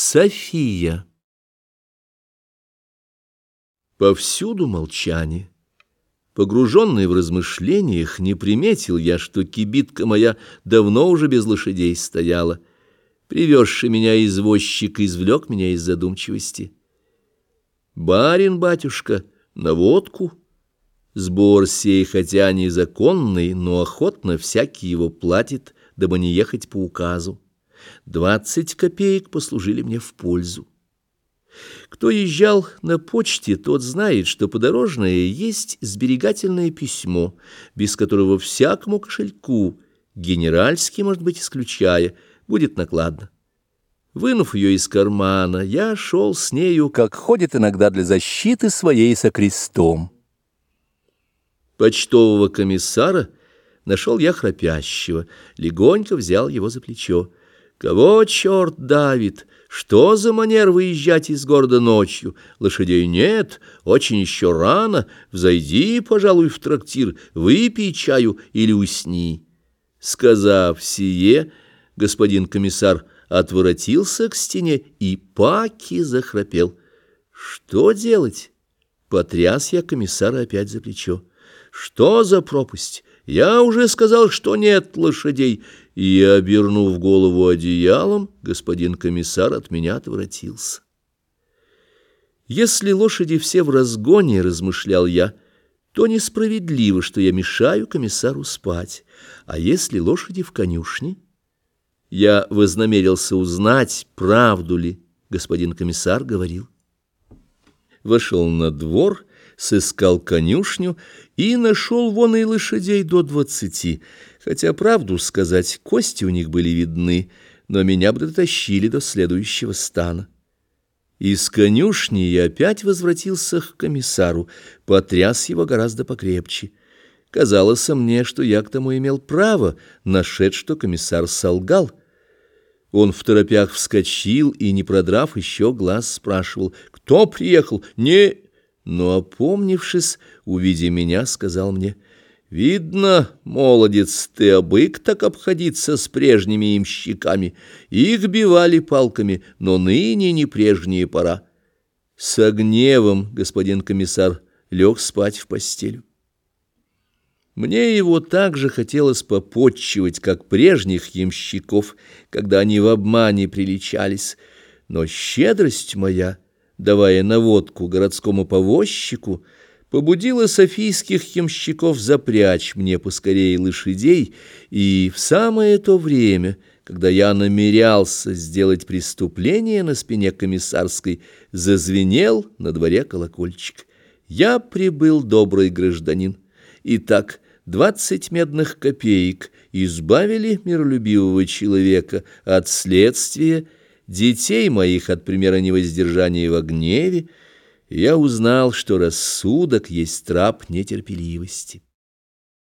София. Повсюду молчание. Погруженный в размышлениях, не приметил я, что кибитка моя давно уже без лошадей стояла. Привезший меня извозчик извлек меня из задумчивости. Барин, батюшка, на водку. Сбор сей, хотя незаконный, но охотно всякий его платит, дабы не ехать по указу. Двадцать копеек послужили мне в пользу. Кто езжал на почте, тот знает, что подорожное есть сберегательное письмо, без которого всякому кошельку, генеральский, может быть, исключая, будет накладно. Вынув ее из кармана, я шел с нею, как ходит иногда для защиты своей со крестом. Почтового комиссара нашел я храпящего, легонько взял его за плечо. Кого черт давит? Что за манер выезжать из города ночью? Лошадей нет, очень еще рано. Взойди, пожалуй, в трактир, выпей чаю или усни. Сказав сие, господин комиссар отворотился к стене и паки захрапел. Что делать? Потряс я комиссара опять за плечо. Что за пропасть? Я уже сказал, что нет лошадей, и, обернув голову одеялом, господин комиссар от меня отвратился. Если лошади все в разгоне, размышлял я, то несправедливо, что я мешаю комиссару спать. А если лошади в конюшне? Я вознамерился узнать, правду ли господин комиссар говорил. Вошел на двор сыскал конюшню и нашел вон и лошадей до двадцати, хотя, правду сказать, кости у них были видны, но меня бы дотащили до следующего стана. Из конюшни я опять возвратился к комиссару, потряс его гораздо покрепче. Казалось мне, что я к тому имел право, нашед, что комиссар солгал. Он в торопях вскочил и, не продрав еще глаз, спрашивал, «Кто приехал?» «Не...» но, опомнившись, увидя меня, сказал мне, «Видно, молодец, ты обык так обходиться с прежними имщиками. Их бивали палками, но ныне не прежняя пора». С гневом господин комиссар лег спать в постель. Мне его также хотелось попотчевать, как прежних ямщиков, когда они в обмане приличались, но щедрость моя — давая наводку городскому повозчику, побудила софийских ямщиков запрячь мне поскорее лошадей, и в самое то время, когда я намерялся сделать преступление на спине комиссарской, зазвенел на дворе колокольчик. Я прибыл, добрый гражданин. Итак, двадцать медных копеек избавили миролюбивого человека от следствия детей моих от примера невоздержания во гневе, я узнал, что рассудок есть трап нетерпеливости.